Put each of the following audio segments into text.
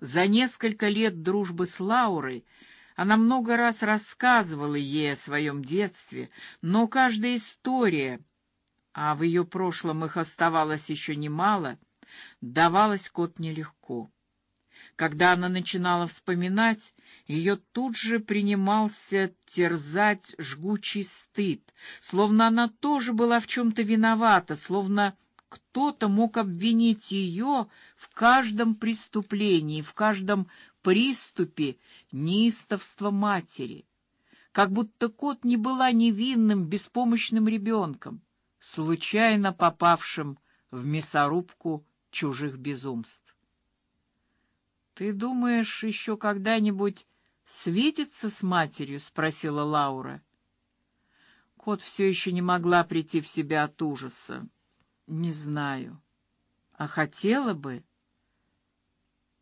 За несколько лет дружбы с Лаурой она много раз рассказывала ей о своем детстве, но каждая история, а в ее прошлом их оставалось еще немало, давалась кот нелегко. Когда она начинала вспоминать, ее тут же принимался терзать жгучий стыд, словно она тоже была в чем-то виновата, словно кто-то мог обвинить ее в каждом преступлении, в каждом приступе неистовства матери, как будто кот не была невинным, беспомощным ребенком, случайно попавшим в мясорубку чужих безумств. Ты думаешь, еще когда-нибудь свидеться с матерью? – спросила Лаура. Кот все еще не могла прийти в себя от ужаса. Не знаю, а хотела бы.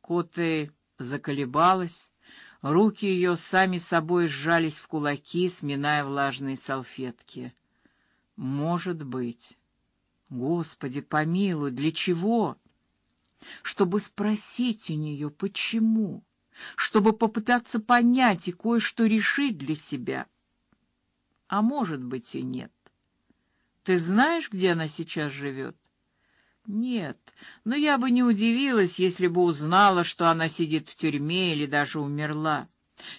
Коты заколебалась, руки ее сами собой сжались в кулаки, сминая влажные салфетки. Может быть. Господи, помилуй, для чего? чтобы спросить у нее, почему, чтобы попытаться понять и кое-что решить для себя. А может быть и нет. Ты знаешь, где она сейчас живет? Нет, но я бы не удивилась, если бы узнала, что она сидит в тюрьме или даже умерла.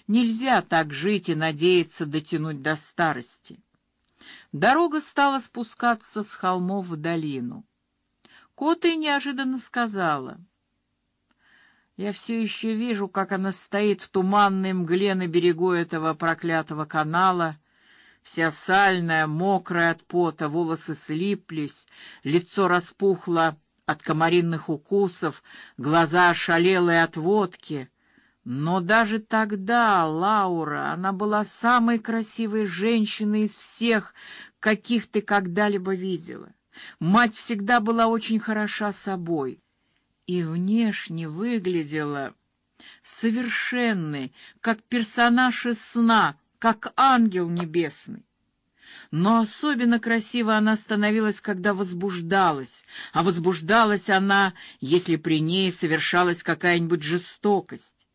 Нельзя так жить и надеяться дотянуть до старости. Дорога стала спускаться с холмов в долину. Кота неожиданно сказала: "Я все еще вижу, как она стоит в туманной мгле на берегу этого проклятого канала, вся сальная, мокрая от пота, волосы слиплись, лицо распухло от комаринных укусов, глаза ошалелые от водки." Но даже тогда Лаура, она была самой красивой женщиной из всех, каких ты когда-либо видела. Мать всегда была очень хороша собой и внешне выглядела совершенной, как персонаж из сна, как ангел небесный. Но особенно красиво она становилась, когда возбуждалась, а возбуждалась она, если при ней совершалась какая-нибудь жестокость.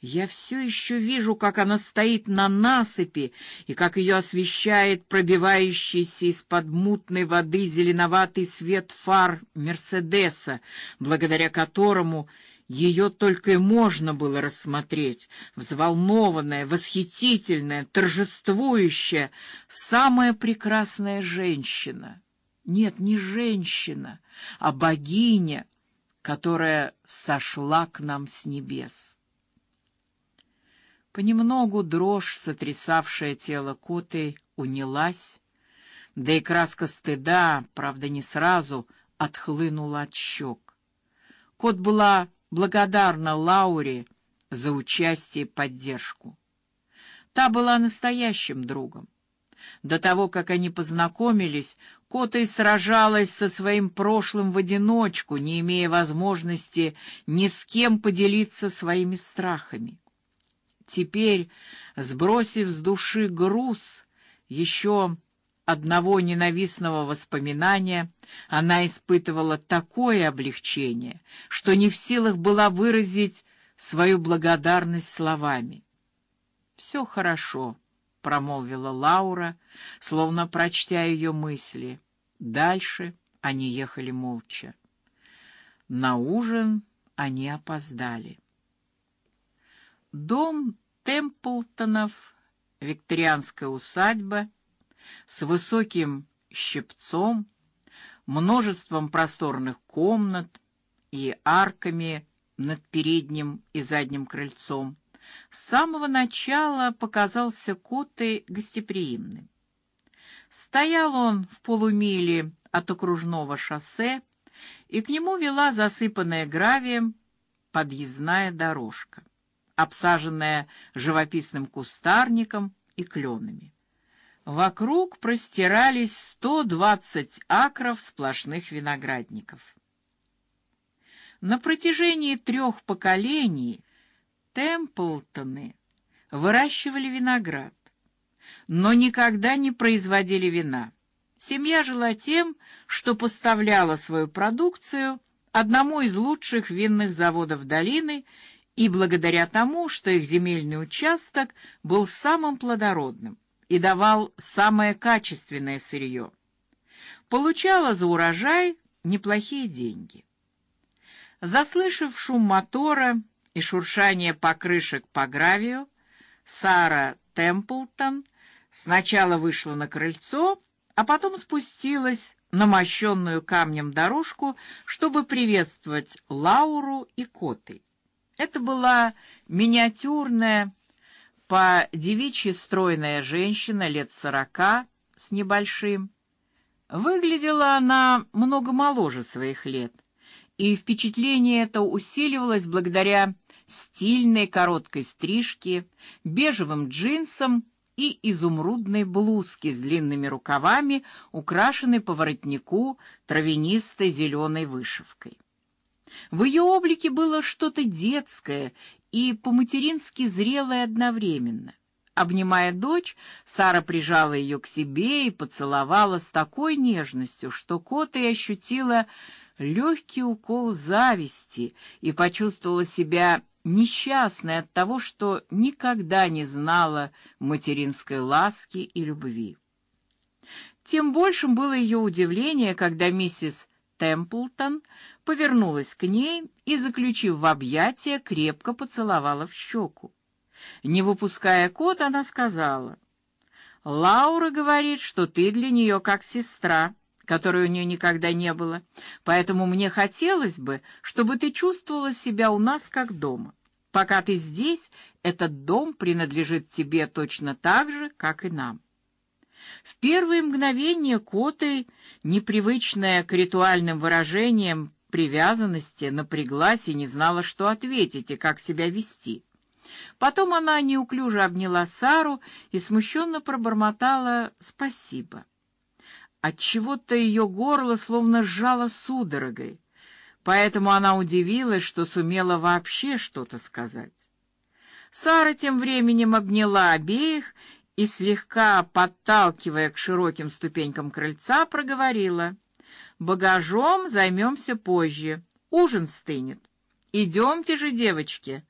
Я все еще вижу, как она стоит на насыпи и как ее освещает пробивающийся из-под мутной воды зеленоватый свет фар Мерседеса, благодаря которому ее только и можно было рассмотреть, взволнованная, восхитительная, торжествующая, самая прекрасная женщина. Нет, не женщина, а богиня, которая сошла к нам с небес. Понемногу дрожь, сотрясавшая тело Коты, унялась, да и краска стыда, правда, не сразу отхлынула от щек. Кот была благодарна Лауре за участие и поддержку. Та была настоящим другом. До того, как они познакомились, Кота сражалась со своим прошлым в одиночку, не имея возможности ни с кем поделиться своими страхами. Теперь, сбросив с души груз еще одного ненавистного воспоминания, она испытывала такое облегчение, что не в силах была выразить свою благодарность словами. Все хорошо, промолвила Лаура, словно прочтя ее мысли. Дальше они ехали молча. На ужин они опоздали. Дом Темплтонов, викторианская усадьба с высоким щипцом, множеством просторных комнат и арками над передним и задним крыльцом, с самого начала показался Котой гостеприимным. Стоял он в полумиле от окружного шоссе, и к нему вела засыпанная гравием подъездная дорожка обсаженная живописным кустарником и кленами. Вокруг простирались сто двадцать акров сплошных виноградников. На протяжении трех поколений Темплтоны выращивали виноград, но никогда не производили вина. Семья жила тем, что поставляла свою продукцию одному из лучших винных заводов долины и благодаря тому, что их земельный участок был самым плодородным и давал самое качественное сырье, получала за урожай неплохие деньги. Заслышав шум мотора и шуршание покрышек по гравию, Сара Темплтон сначала вышла на крыльцо, а потом спустилась на мощенную камнем дорожку, чтобы приветствовать Лауру и Коты. Это была миниатюрная, по девичьи стройная женщина лет сорока с небольшим. Выглядела она много моложе своих лет, и впечатление это усиливалось благодаря стильной короткой стрижке, бежевым джинсам и изумрудной блузке с длинными рукавами, украшенной по воротнику травянистой зеленой вышивкой. В ее облике было что-то детское и по-матерински зрелое одновременно. Обнимая дочь, Сара прижала ее к себе и поцеловала с такой нежностью, что Кота и ощутила легкий укол зависти и почувствовала себя несчастной от того, что никогда не знала материнской ласки и любви. Тем большим было ее удивление, когда миссис Темплтон повернулась к ней и, заключив в объятия, крепко поцеловала в щеку. Не выпуская кот, она сказала: "Лаура говорит, что ты для нее как сестра, которой у нее никогда не было. Поэтому мне хотелось бы, чтобы ты чувствовала себя у нас как дома. Пока ты здесь, этот дом принадлежит тебе точно так же, как и нам". В первые мгновения Коты, непривычная к ритуальным выражениям привязанности, напряглась и не знала, что ответить и как себя вести. Потом она неуклюже обняла Сару и смущенно пробормотала «спасибо». От чего-то ее горло словно сжало судорогой, поэтому она удивилась, что сумела вообще что-то сказать. Сара тем временем обняла обеих и слегка подталкивая к широким ступенькам крыльца, проговорила: "Багажом займемся позже. Ужин стынет. Идемте же, девочки.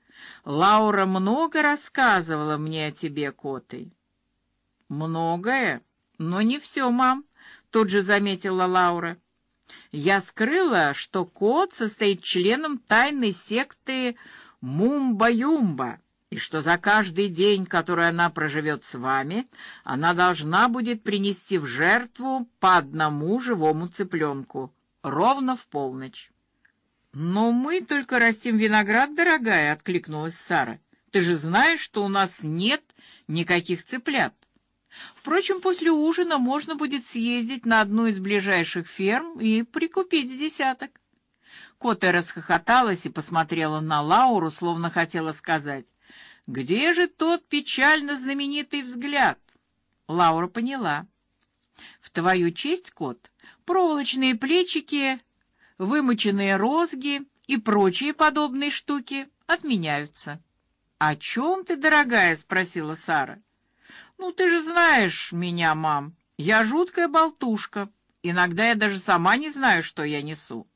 Лаура много рассказывала мне о тебе, коты". "Многое, но не все, мам", тут же заметила Лаура. "Я скрыла, что кот состоит членом тайной секты Мумба-Юмба" и что за каждый день, который она проживет с вами, она должна будет принести в жертву по одному живому цыпленку, ровно в полночь. Но мы только растим виноград, дорогая, откликнулась Сара. Ты же знаешь, что у нас нет никаких цыплят. Впрочем, после ужина можно будет съездить на одну из ближайших ферм и прикупить десяток. Кота расхохоталась и посмотрела на Лауру, словно хотела сказать: где же тот печально знаменитый взгляд? Лаура поняла. В твою честь, кот, проволочные плечики, вымоченные розги и прочие подобные штуки отменяются. О чем ты, дорогая, спросила Сара. Ну ты же знаешь меня, мам. Я жуткая болтушка. Иногда я даже сама не знаю, что я несу.